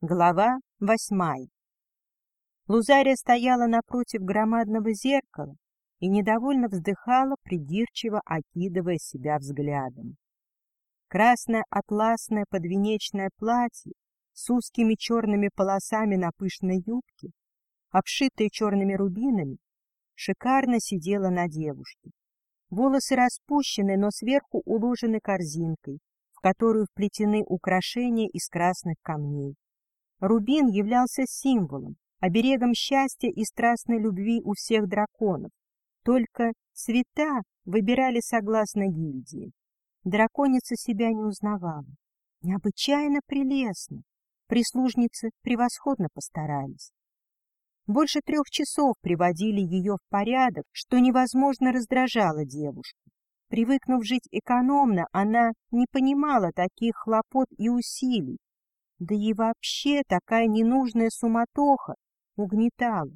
Глава восьмая Лузария стояла напротив громадного зеркала и недовольно вздыхала, придирчиво окидывая себя взглядом. Красное атласное подвенечное платье с узкими черными полосами на пышной юбке, обшитое черными рубинами, шикарно сидело на девушке. Волосы распущены, но сверху уложены корзинкой, в которую вплетены украшения из красных камней. Рубин являлся символом, оберегом счастья и страстной любви у всех драконов. Только цвета выбирали согласно гильдии. Драконица себя не узнавала. Необычайно прелестно. Прислужницы превосходно постарались. Больше трех часов приводили ее в порядок, что невозможно раздражало девушку. Привыкнув жить экономно, она не понимала таких хлопот и усилий, да и вообще такая ненужная суматоха угнетала.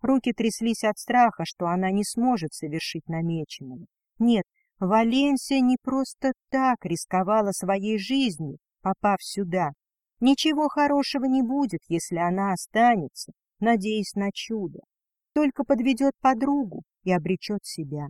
Руки тряслись от страха, что она не сможет совершить намеченного. Нет, Валенсия не просто так рисковала своей жизнью, попав сюда. Ничего хорошего не будет, если она останется, надеясь на чудо. Только подведет подругу и обречет себя.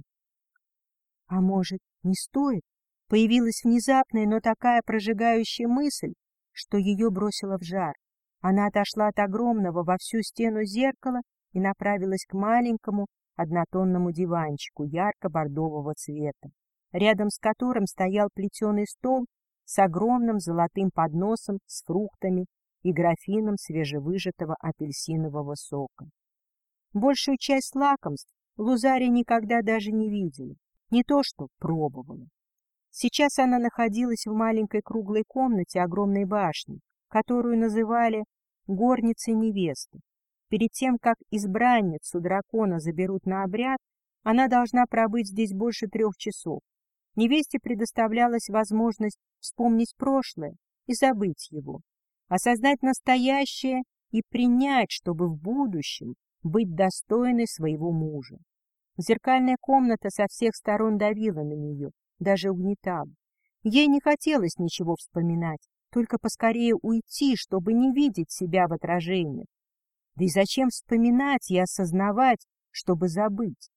А может, не стоит? Появилась внезапная, но такая прожигающая мысль, что ее бросило в жар. Она отошла от огромного во всю стену зеркала и направилась к маленькому однотонному диванчику ярко-бордового цвета, рядом с которым стоял плетеный стол с огромным золотым подносом с фруктами и графином свежевыжатого апельсинового сока. Большую часть лакомств Лузария никогда даже не видела, не то что пробовала. Сейчас она находилась в маленькой круглой комнате огромной башни, которую называли горницей невесты. Перед тем, как избранницу дракона заберут на обряд, она должна пробыть здесь больше трех часов. Невесте предоставлялась возможность вспомнить прошлое и забыть его, осознать настоящее и принять, чтобы в будущем быть достойной своего мужа. Зеркальная комната со всех сторон давила на нее, даже угнетал. Ей не хотелось ничего вспоминать, только поскорее уйти, чтобы не видеть себя в отражении. Да и зачем вспоминать и осознавать, чтобы забыть?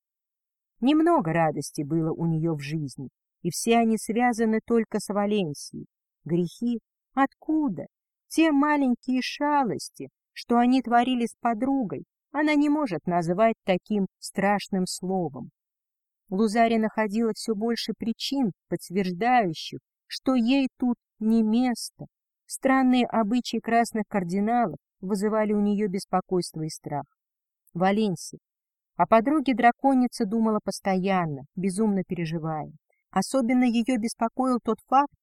Немного радости было у нее в жизни, и все они связаны только с Валенсией. Грехи? Откуда? Те маленькие шалости, что они творили с подругой, она не может назвать таким страшным словом. Лузаре находила все больше причин, подтверждающих, что ей тут не место. Странные обычаи красных кардиналов вызывали у нее беспокойство и страх. Валенсия. О подруге драконица думала постоянно, безумно переживая. Особенно ее беспокоил тот факт,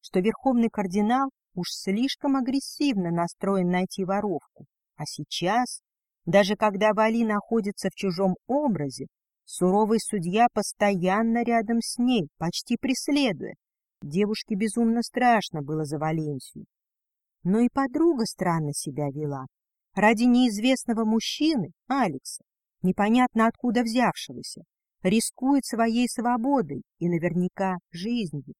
что верховный кардинал уж слишком агрессивно настроен найти воровку. А сейчас, даже когда Вали находится в чужом образе, Суровый судья постоянно рядом с ней, почти преследуя. Девушке безумно страшно было за Валенсию. Но и подруга странно себя вела. Ради неизвестного мужчины, Алекса, непонятно откуда взявшегося, рискует своей свободой и наверняка жизнью.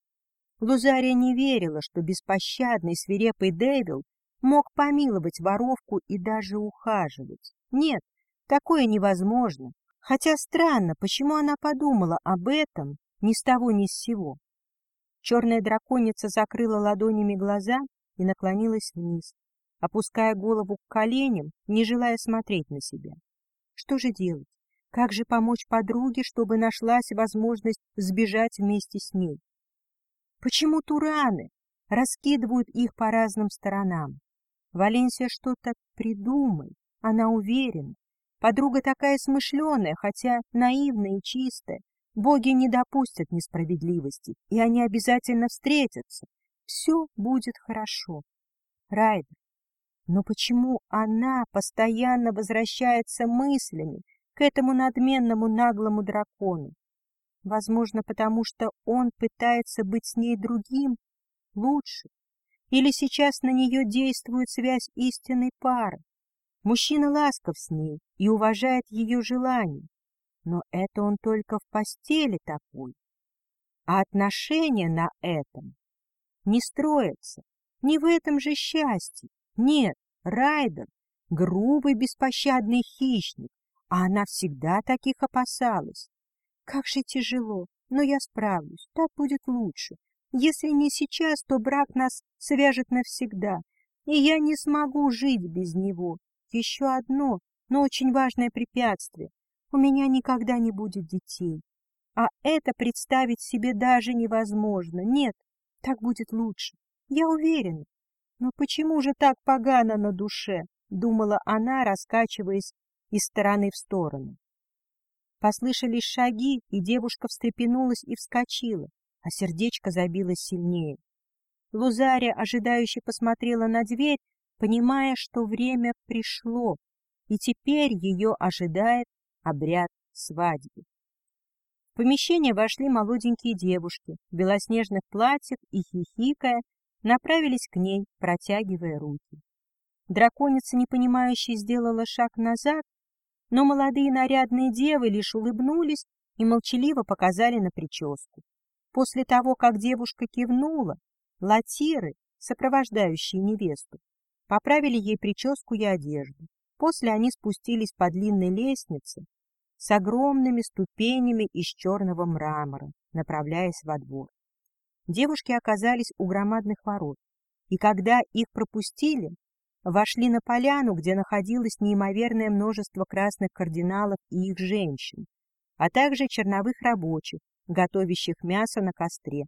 Лузария не верила, что беспощадный свирепый Дэвил мог помиловать воровку и даже ухаживать. Нет, такое невозможно, Хотя странно, почему она подумала об этом ни с того ни с сего. Черная драконица закрыла ладонями глаза и наклонилась вниз, опуская голову к коленям, не желая смотреть на себя. Что же делать? Как же помочь подруге, чтобы нашлась возможность сбежать вместе с ней? Почему тураны раскидывают их по разным сторонам? Валенсия что-то придумай, она уверена. Подруга такая смышленая, хотя наивная и чистая. Боги не допустят несправедливости, и они обязательно встретятся. Все будет хорошо. Райдер. Но почему она постоянно возвращается мыслями к этому надменному наглому дракону? Возможно, потому что он пытается быть с ней другим, лучше. Или сейчас на нее действует связь истинной пары. Мужчина ласков с ней и уважает ее желания, но это он только в постели такой. А отношения на этом не строятся, не в этом же счастье, Нет, Райдер — грубый беспощадный хищник, а она всегда таких опасалась. Как же тяжело, но я справлюсь, так будет лучше. Если не сейчас, то брак нас свяжет навсегда, и я не смогу жить без него. Еще одно, но очень важное препятствие. У меня никогда не будет детей. А это представить себе даже невозможно. Нет, так будет лучше. Я уверена. Но почему же так погано на душе? Думала она, раскачиваясь из стороны в сторону. Послышались шаги, и девушка встрепенулась и вскочила, а сердечко забилось сильнее. Лузария ожидающе посмотрела на дверь, понимая, что время пришло, и теперь ее ожидает обряд свадьбы. В помещение вошли молоденькие девушки в белоснежных платьях и, хихикая, направились к ней, протягивая руки. Драконица, непонимающе, сделала шаг назад, но молодые нарядные девы лишь улыбнулись и молчаливо показали на прическу. После того, как девушка кивнула, латиры, сопровождающие невесту, поправили ей прическу и одежду. После они спустились по длинной лестнице с огромными ступенями из черного мрамора, направляясь во двор. Девушки оказались у громадных ворот, и когда их пропустили, вошли на поляну, где находилось неимоверное множество красных кардиналов и их женщин, а также черновых рабочих, готовящих мясо на костре.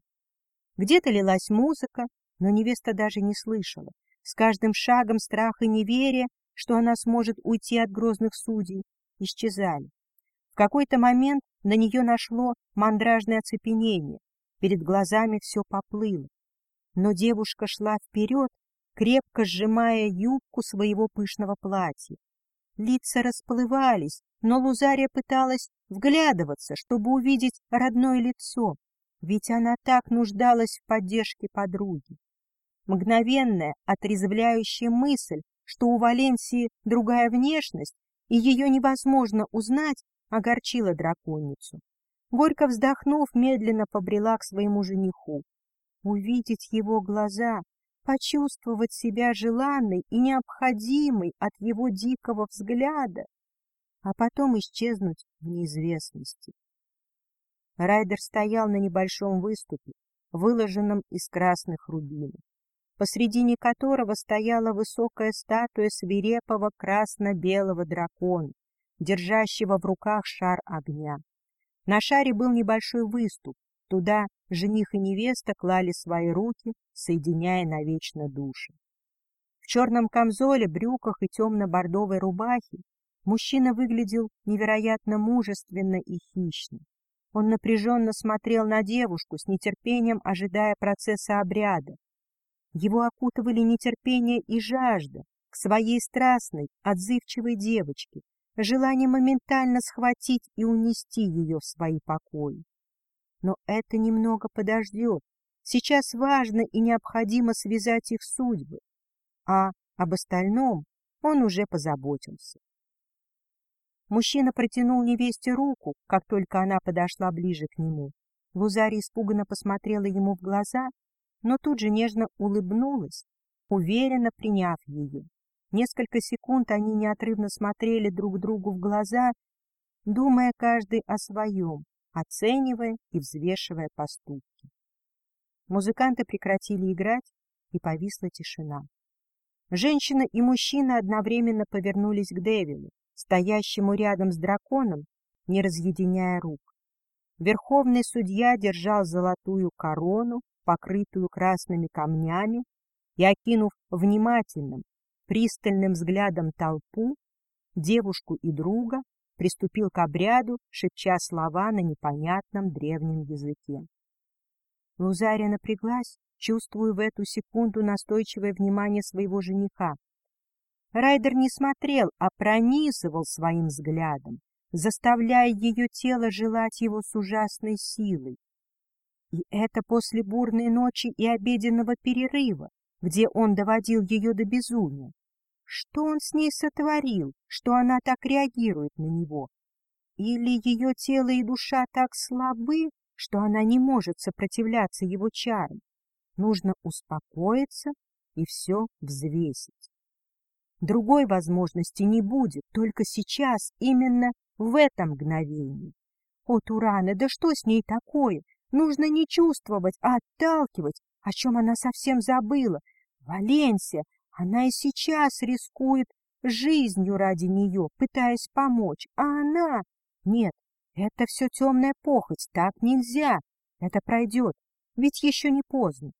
Где-то лилась музыка, но невеста даже не слышала. С каждым шагом страх и неверие, что она сможет уйти от грозных судей, исчезали. В какой-то момент на нее нашло мандражное оцепенение, перед глазами все поплыло. Но девушка шла вперед, крепко сжимая юбку своего пышного платья. Лица расплывались, но Лузария пыталась вглядываться, чтобы увидеть родное лицо, ведь она так нуждалась в поддержке подруги. Мгновенная, отрезвляющая мысль, что у Валенсии другая внешность, и ее невозможно узнать, огорчила драконицу. Горько вздохнув, медленно побрела к своему жениху. Увидеть его глаза, почувствовать себя желанной и необходимой от его дикого взгляда, а потом исчезнуть в неизвестности. Райдер стоял на небольшом выступе, выложенном из красных рубинов, посредине которого стояла высокая статуя свирепого красно-белого дракона, держащего в руках шар огня. На шаре был небольшой выступ, Туда жених и невеста клали свои руки, соединяя навечно души. В черном камзоле, брюках и темно-бордовой рубахе мужчина выглядел невероятно мужественно и хищно. Он напряженно смотрел на девушку, с нетерпением ожидая процесса обряда. Его окутывали нетерпение и жажда к своей страстной, отзывчивой девочке, желание моментально схватить и унести ее в свои покои. Но это немного подождет. Сейчас важно и необходимо связать их судьбы, а об остальном он уже позаботился. Мужчина протянул невесте руку, как только она подошла ближе к нему. Лузария испуганно посмотрела ему в глаза, но тут же нежно улыбнулась, уверенно приняв ее. Несколько секунд они неотрывно смотрели друг другу в глаза, думая каждый о своем, оценивая и взвешивая поступки. Музыканты прекратили играть, и повисла тишина. Женщина и мужчина одновременно повернулись к Девилу, стоящему рядом с драконом, не разъединяя рук. Верховный судья держал золотую корону, покрытую красными камнями, и, окинув внимательным, пристальным взглядом толпу, девушку и друга, приступил к обряду, шепча слова на непонятном древнем языке. Лузария напряглась, чувствуя в эту секунду настойчивое внимание своего жениха. Райдер не смотрел, а пронизывал своим взглядом, заставляя ее тело желать его с ужасной силой. И это после бурной ночи и обеденного перерыва, где он доводил ее до безумия. Что он с ней сотворил, что она так реагирует на него? Или ее тело и душа так слабы, что она не может сопротивляться его чарам? Нужно успокоиться и все взвесить. Другой возможности не будет, только сейчас, именно в этом мгновении. О, Турана, да что с ней такое? Нужно не чувствовать, а отталкивать, о чем она совсем забыла. Валенсия, она и сейчас рискует жизнью ради нее, пытаясь помочь, а она... Нет, это все темная похоть, так нельзя. Это пройдет, ведь еще не поздно.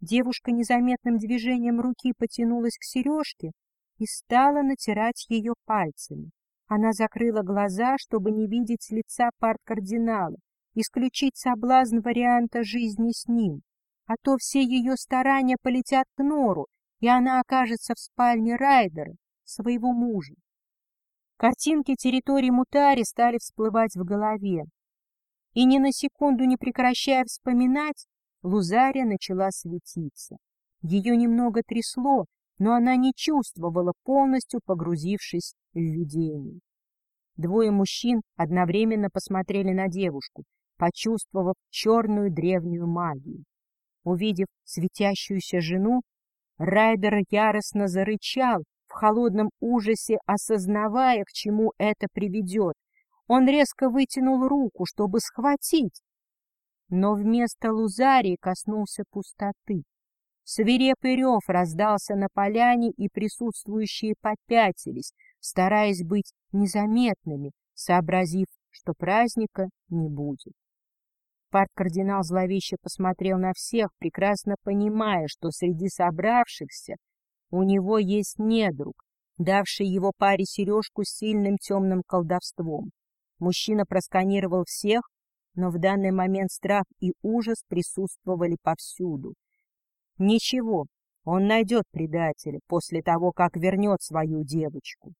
Девушка незаметным движением руки потянулась к сережке и стала натирать ее пальцами. Она закрыла глаза, чтобы не видеть лица парт-кардинала, исключить соблазн варианта жизни с ним. А то все ее старания полетят к нору, и она окажется в спальне Райдера, своего мужа. Картинки территории Мутари стали всплывать в голове. И ни на секунду не прекращая вспоминать, Лузария начала светиться. Ее немного трясло, но она не чувствовала, полностью погрузившись в видение. Двое мужчин одновременно посмотрели на девушку, почувствовав черную древнюю магию. Увидев светящуюся жену, Райдер яростно зарычал, в холодном ужасе осознавая, к чему это приведет. Он резко вытянул руку, чтобы схватить, но вместо лузарии коснулся пустоты. Свирепый рев раздался на поляне, и присутствующие попятились, стараясь быть незаметными, сообразив, что праздника не будет. Парк-кардинал зловеще посмотрел на всех, прекрасно понимая, что среди собравшихся у него есть недруг, давший его паре сережку с сильным темным колдовством. Мужчина просканировал всех, но в данный момент страх и ужас присутствовали повсюду. Ничего, он найдет предателя после того, как вернет свою девочку.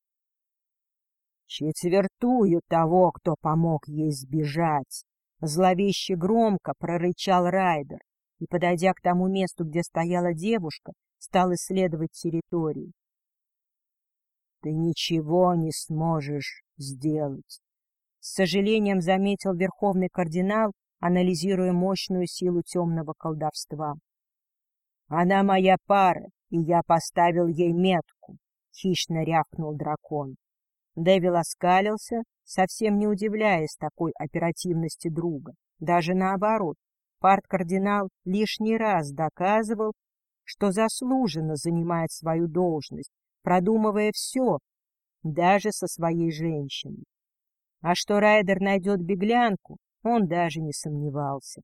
Четвертую того, кто помог ей сбежать. Зловеще громко прорычал Райдер и, подойдя к тому месту, где стояла девушка, стал исследовать территорию. Ты ничего не сможешь сделать. С сожалением заметил верховный кардинал, анализируя мощную силу темного колдовства. Она моя пара, и я поставил ей метку, хищно рявкнул дракон. Дэвил оскалился, совсем не удивляясь такой оперативности друга. Даже наоборот, парт-кардинал лишний раз доказывал, что заслуженно занимает свою должность, продумывая все, даже со своей женщиной. А что Райдер найдет беглянку, он даже не сомневался.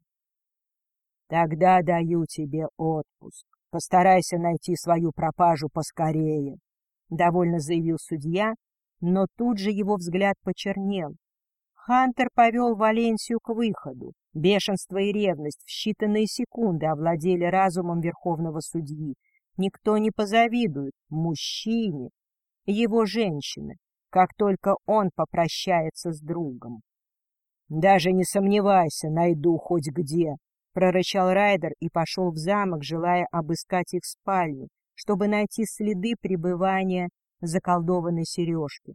Тогда даю тебе отпуск. Постарайся найти свою пропажу поскорее, — довольно заявил судья, но тут же его взгляд почернел. Хантер повел Валенсию к выходу. Бешенство и ревность в считанные секунды овладели разумом верховного судьи. Никто не позавидует мужчине, его женщины, как только он попрощается с другом. — Даже не сомневайся, найду хоть где, — прорычал Райдер и пошел в замок, желая обыскать их спальню, чтобы найти следы пребывания заколдованной сережки.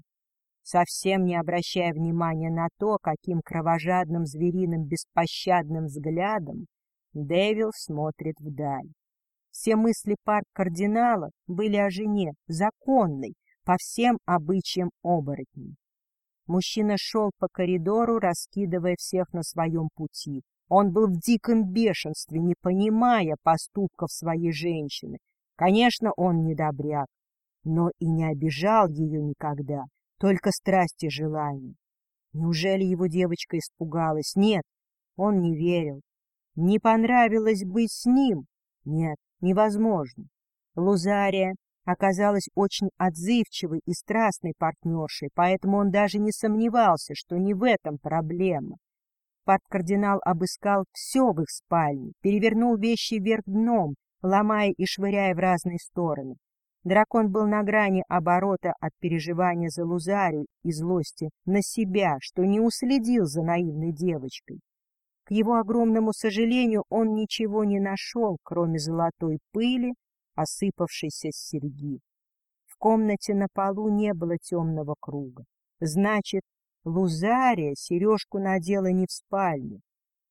Совсем не обращая внимания на то, каким кровожадным звериным беспощадным взглядом Дэвил смотрит вдаль. Все мысли парк кардинала были о жене, законной, по всем обычаям оборотней. Мужчина шел по коридору, раскидывая всех на своем пути. Он был в диком бешенстве, не понимая поступков своей женщины. Конечно, он не добряк, но и не обижал ее никогда, только страсть и желание. Неужели его девочка испугалась? Нет, он не верил. Не понравилось быть с ним? Нет, невозможно. Лузария оказалась очень отзывчивой и страстной партнершей, поэтому он даже не сомневался, что не в этом проблема. Парт-кардинал обыскал все в их спальне, перевернул вещи вверх дном, ломая и швыряя в разные стороны. Дракон был на грани оборота от переживания за Лузарию и злости на себя, что не уследил за наивной девочкой. К его огромному сожалению, он ничего не нашел, кроме золотой пыли, осыпавшейся с серьги. В комнате на полу не было темного круга. Значит, Лузария сережку надела не в спальне.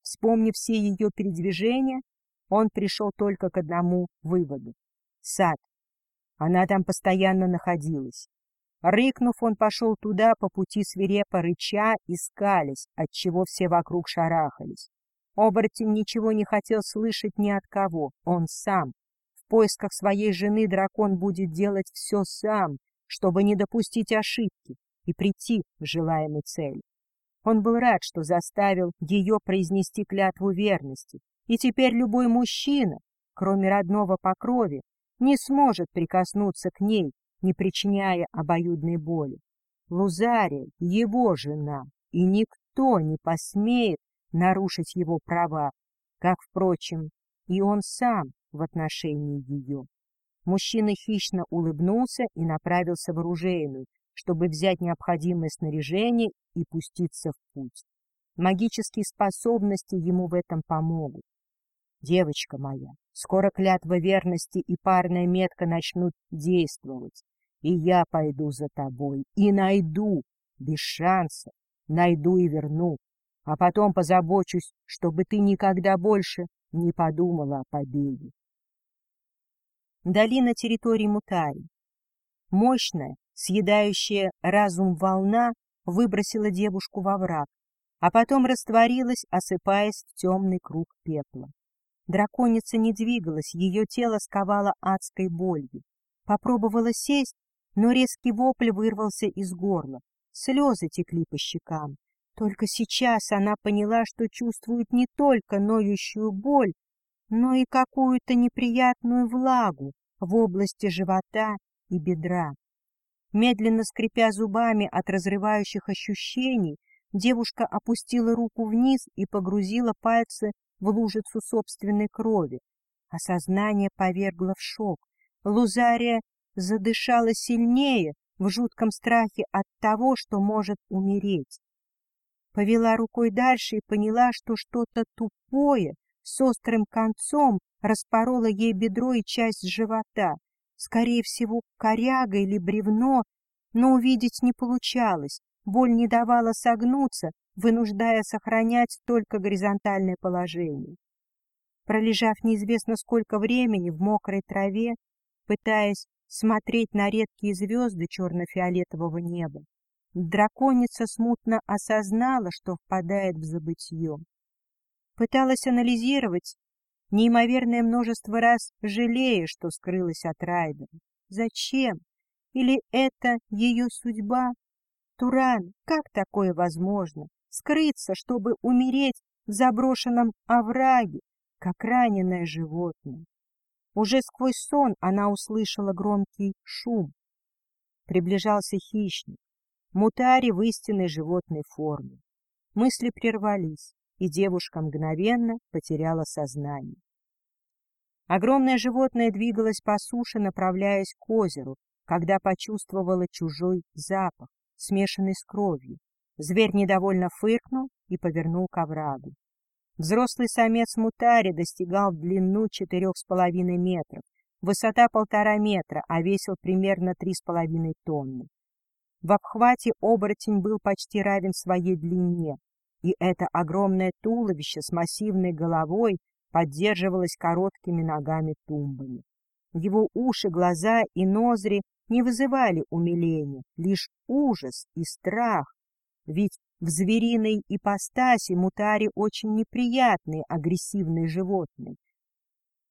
Вспомнив все ее передвижения, он пришел только к одному выводу. Сад. Она там постоянно находилась. Рыкнув, он пошел туда, по пути свирепо рыча и скались, отчего все вокруг шарахались. Оборотень ничего не хотел слышать ни от кого, он сам. В поисках своей жены дракон будет делать все сам, чтобы не допустить ошибки и прийти к желаемой цели. Он был рад, что заставил ее произнести клятву верности, и теперь любой мужчина, кроме родного по крови, не сможет прикоснуться к ней, не причиняя обоюдной боли. Лузария — его жена, и никто не посмеет нарушить его права, как, впрочем, и он сам в отношении ее. Мужчина хищно улыбнулся и направился в оружейную, чтобы взять необходимое снаряжение и пуститься в путь. Магические способности ему в этом помогут. Девочка моя, скоро клятва верности и парная метка начнут действовать, и я пойду за тобой, и найду, без шансов, найду и верну, а потом позабочусь, чтобы ты никогда больше не подумала о победе. Долина территории Мутари. Мощная, съедающая разум волна выбросила девушку во враг, а потом растворилась, осыпаясь в темный круг пепла. Драконица не двигалась, ее тело сковало адской болью. Попробовала сесть, но резкий вопль вырвался из горла. Слезы текли по щекам. Только сейчас она поняла, что чувствует не только ноющую боль, но и какую-то неприятную влагу в области живота и бедра. Медленно скрипя зубами от разрывающих ощущений, девушка опустила руку вниз и погрузила пальцы в лужицу собственной крови. Осознание повергло в шок. Лузария задышала сильнее в жутком страхе от того, что может умереть. Повела рукой дальше и поняла, что что-то тупое с острым концом распорола ей бедро и часть живота. Скорее всего, коряга или бревно, но увидеть не получалось. Боль не давала согнуться, вынуждая сохранять только горизонтальное положение. Пролежав неизвестно сколько времени в мокрой траве, пытаясь смотреть на редкие звезды черно-фиолетового неба, драконица смутно осознала, что впадает в забытье. Пыталась анализировать, неимоверное множество раз жалея, что скрылась от Райдера. Зачем? Или это ее судьба? Туран, как такое возможно? Скрыться, чтобы умереть в заброшенном овраге, как раненое животное. Уже сквозь сон она услышала громкий шум. Приближался хищник, мутари в истинной животной форме. Мысли прервались, и девушка мгновенно потеряла сознание. Огромное животное двигалось по суше, направляясь к озеру, когда почувствовала чужой запах, смешанный с кровью, Зверь недовольно фыркнул и повернул к оврагу. Взрослый самец мутари достигал в длину четырех с половиной метров, высота полтора метра, а весил примерно три с половиной тонны. В обхвате оборотень был почти равен своей длине, и это огромное туловище с массивной головой поддерживалось короткими ногами-тумбами. Его уши, глаза и ноздри не вызывали умиления, лишь ужас и страх, ведь в звериной ипостаси мутари очень неприятные агрессивные животные.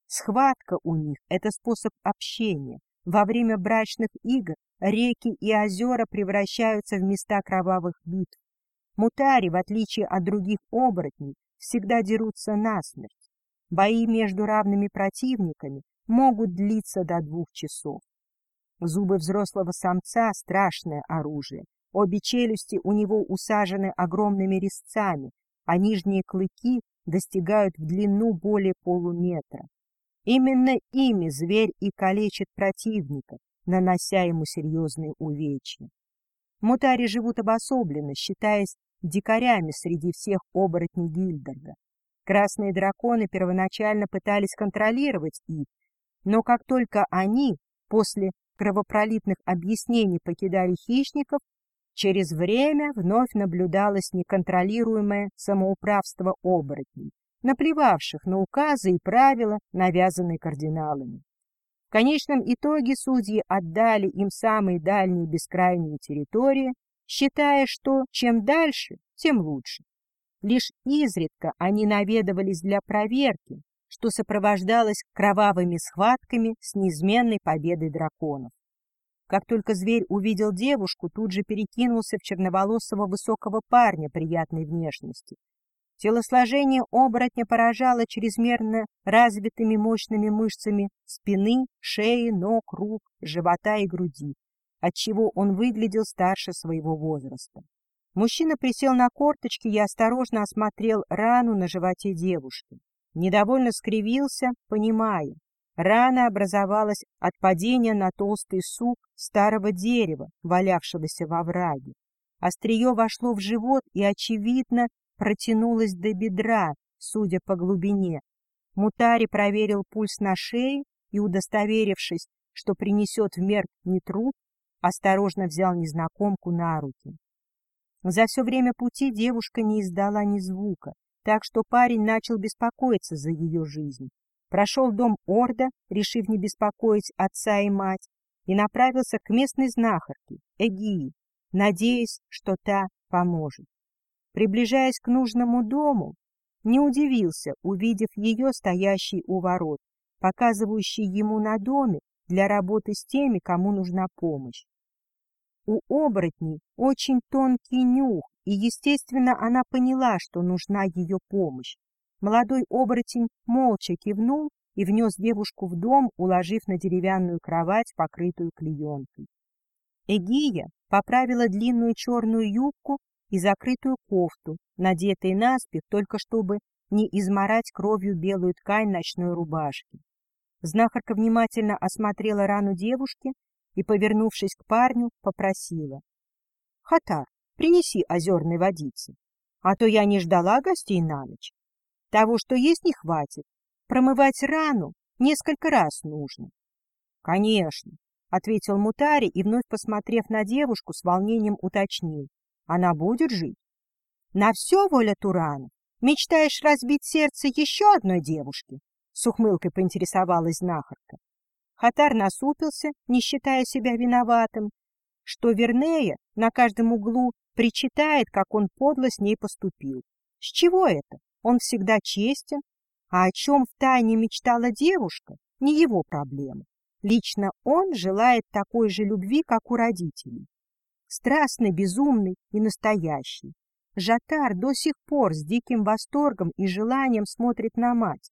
Схватка у них — это способ общения. Во время брачных игр реки и озера превращаются в места кровавых битв. Мутари, в отличие от других оборотней, всегда дерутся насмерть. Бои между равными противниками могут длиться до двух часов. Зубы взрослого самца — страшное оружие, Обе челюсти у него усажены огромными резцами, а нижние клыки достигают в длину более полуметра. Именно ими зверь и калечит противника, нанося ему серьезные увечья. Мутари живут обособленно, считаясь дикарями среди всех оборотней Гильдерга. Красные драконы первоначально пытались контролировать их, но как только они после кровопролитных объяснений покидали хищников, Через время вновь наблюдалось неконтролируемое самоуправство оборотней, наплевавших на указы и правила, навязанные кардиналами. В конечном итоге судьи отдали им самые дальние бескрайние территории, считая, что чем дальше, тем лучше. Лишь изредка они наведывались для проверки, что сопровождалось кровавыми схватками с неизменной победой драконов. Как только зверь увидел девушку, тут же перекинулся в черноволосого высокого парня приятной внешности. Телосложение оборотня поражало чрезмерно развитыми мощными мышцами спины, шеи, ног, рук, живота и груди, отчего он выглядел старше своего возраста. Мужчина присел на корточки и осторожно осмотрел рану на животе девушки. Недовольно скривился, понимая, рана образовалась от падения на толстый сук старого дерева, валявшегося во враге. Острие вошло в живот и, очевидно, протянулось до бедра, судя по глубине. Мутари проверил пульс на шее и, удостоверившись, что принесет в мерк не труп, осторожно взял незнакомку на руки. За все время пути девушка не издала ни звука, так что парень начал беспокоиться за ее жизнь. Прошел дом Орда, решив не беспокоить отца и мать, и направился к местной знахарке, Эгии, надеясь, что та поможет. Приближаясь к нужному дому, не удивился, увидев ее стоящей у ворот, показывающей ему на доме для работы с теми, кому нужна помощь. У оборотней очень тонкий нюх, и, естественно, она поняла, что нужна ее помощь. Молодой оборотень молча кивнул и внес девушку в дом, уложив на деревянную кровать, покрытую клеенкой. Эгия поправила длинную черную юбку и закрытую кофту, надетые наспех, только чтобы не изморать кровью белую ткань ночной рубашки. Знахарка внимательно осмотрела рану девушки и, повернувшись к парню, попросила. — Хатар, принеси озерной водицы, а то я не ждала гостей на ночь. Того, что есть, не хватит. Промывать рану несколько раз нужно. — Конечно, — ответил Мутари и, вновь посмотрев на девушку, с волнением уточнил. — Она будет жить? — На все, воля Турана? Мечтаешь разбить сердце еще одной девушки? — с ухмылкой поинтересовалась знахарка. Хатар насупился, не считая себя виноватым, что вернее на каждом углу причитает, как он подло с ней поступил. С чего это? Он всегда честен, а о чем втайне мечтала девушка, не его проблема. Лично он желает такой же любви, как у родителей. Страстный, безумный и настоящий. Жатар до сих пор с диким восторгом и желанием смотрит на мать,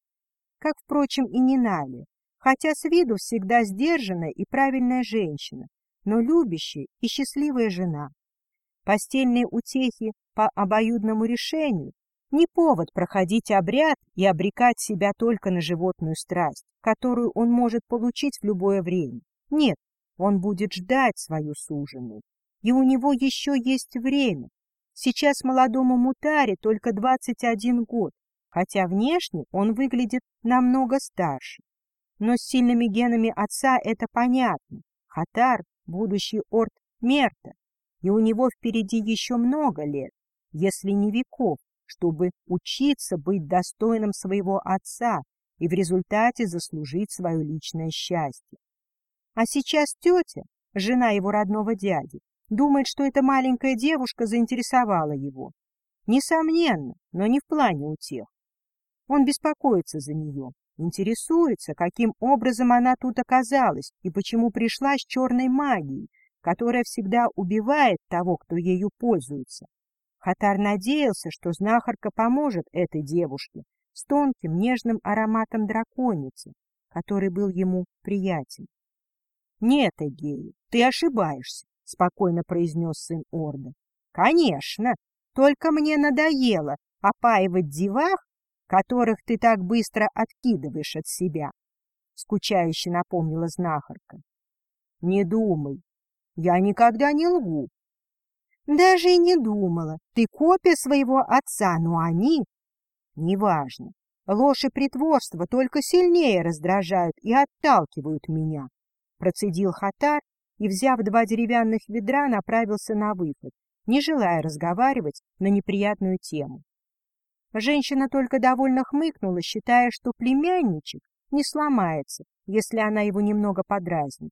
как, впрочем, и Ниналия, хотя с виду всегда сдержанная и правильная женщина, но любящая и счастливая жена. Постельные утехи по обоюдному решению не повод проходить обряд и обрекать себя только на животную страсть, которую он может получить в любое время. Нет, он будет ждать свою суженую. И у него еще есть время. Сейчас молодому Мутаре только 21 год, хотя внешне он выглядит намного старше. Но с сильными генами отца это понятно. Хатар — будущий орд Мерта, и у него впереди еще много лет, если не веков, чтобы учиться быть достойным своего отца и в результате заслужить свое личное счастье. А сейчас тетя, жена его родного дяди, думает, что эта маленькая девушка заинтересовала его. Несомненно, но не в плане утех. Он беспокоится за нее, интересуется, каким образом она тут оказалась и почему пришла с черной магией, которая всегда убивает того, кто ею пользуется. Хатар надеялся, что знахарка поможет этой девушке с тонким нежным ароматом драконицы, который был ему приятен. — Нет, Эгея, ты ошибаешься, — спокойно произнес сын Орда. — Конечно, только мне надоело опаивать девах, которых ты так быстро откидываешь от себя, — скучающе напомнила знахарка. — Не думай, я никогда не лгу, даже и не думала. Ты копия своего отца, но они... Неважно. Ложь и притворство только сильнее раздражают и отталкивают меня. Процедил Хатар и, взяв два деревянных ведра, направился на выход, не желая разговаривать на неприятную тему. Женщина только довольно хмыкнула, считая, что племянничек не сломается, если она его немного подразнит.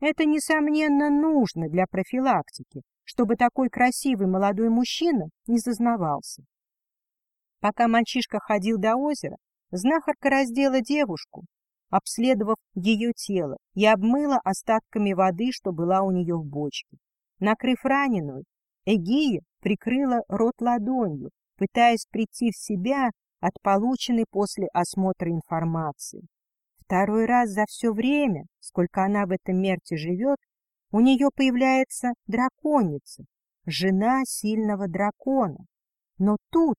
Это, несомненно, нужно для профилактики, чтобы такой красивый молодой мужчина не зазнавался. Пока мальчишка ходил до озера, знахарка раздела девушку, обследовав ее тело, и обмыла остатками воды, что была у нее в бочке. Накрыв раненую, Эгия прикрыла рот ладонью, пытаясь прийти в себя от полученной после осмотра информации. Второй раз за все время, сколько она в этом мерте живет, у нее появляется драконица, жена сильного дракона. Но тут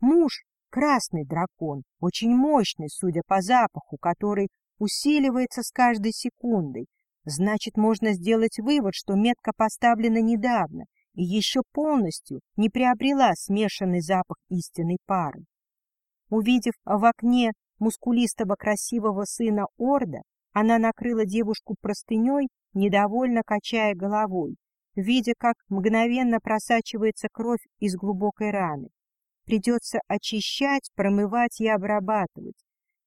муж красный дракон, очень мощный, судя по запаху, который усиливается с каждой секундой. Значит, можно сделать вывод, что метка поставлена недавно и еще полностью не приобрела смешанный запах истинной пары. Увидев в окне мускулистого красивого сына Орда, она накрыла девушку простыней, недовольно качая головой, видя, как мгновенно просачивается кровь из глубокой раны. Придется очищать, промывать и обрабатывать.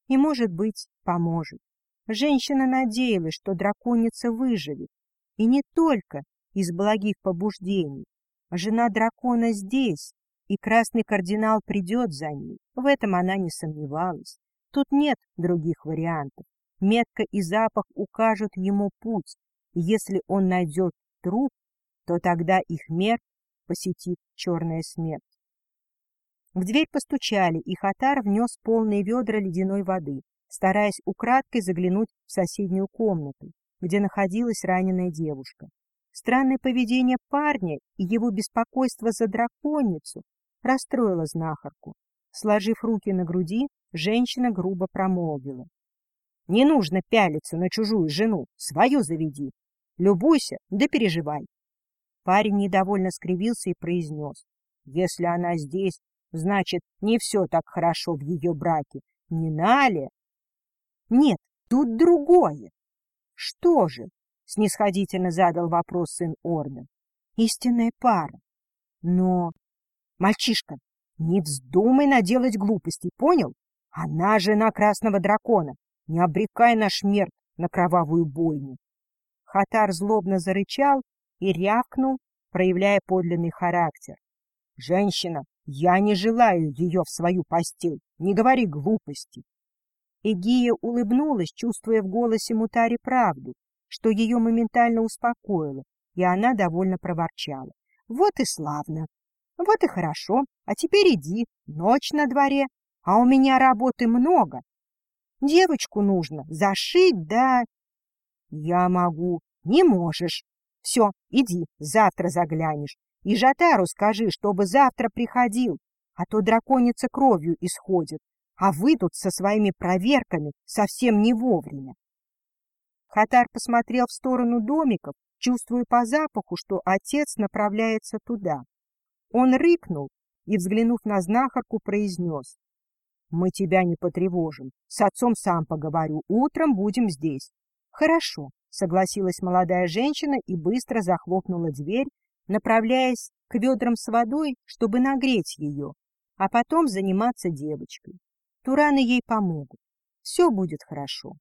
И, может быть, поможет. Женщина надеялась, что драконица выживет. И не только из благих побуждений. Жена дракона здесь, и красный кардинал придет за ней. В этом она не сомневалась. Тут нет других вариантов. Метка и запах укажут ему путь, если он найдет труп, то тогда их мертв посетит черная смерть. В дверь постучали, и Хатар внес полные ведра ледяной воды, стараясь украдкой заглянуть в соседнюю комнату, где находилась раненая девушка. Странное поведение парня и его беспокойство за драконицу расстроило знахарку. Сложив руки на груди, женщина грубо промолвила. — Не нужно пялиться на чужую жену, свою заведи. Любуйся, да переживай. Парень недовольно скривился и произнес. — Если она здесь, значит, не все так хорошо в ее браке. Не Нале? — Нет, тут другое. — Что же? — снисходительно задал вопрос сын Орда. — Истинная пара. Но... Мальчишка, не вздумай наделать глупостей, понял? Она жена красного дракона. Не обрекай наш смерть на кровавую бойню. Хатар злобно зарычал и рявкнул, проявляя подлинный характер. — Женщина, я не желаю ее в свою постель. Не говори глупости. Эгия улыбнулась, чувствуя в голосе Мутари правду, что ее моментально успокоило, и она довольно проворчала. — Вот и славно. Вот и хорошо. А теперь иди, ночь на дворе, а у меня работы много. Девочку нужно зашить, да... Я могу. Не можешь. Все, иди, завтра заглянешь. И Жатару скажи, чтобы завтра приходил, а то драконица кровью исходит, а вы тут со своими проверками совсем не вовремя. Хатар посмотрел в сторону домиков, чувствуя по запаху, что отец направляется туда. Он рыкнул и, взглянув на знахарку, произнес. — Мы тебя не потревожим. С отцом сам поговорю. Утром будем здесь. — Хорошо, — согласилась молодая женщина и быстро захлопнула дверь, направляясь к ведрам с водой, чтобы нагреть ее, а потом заниматься девочкой. Тураны ей помогут. Все будет хорошо.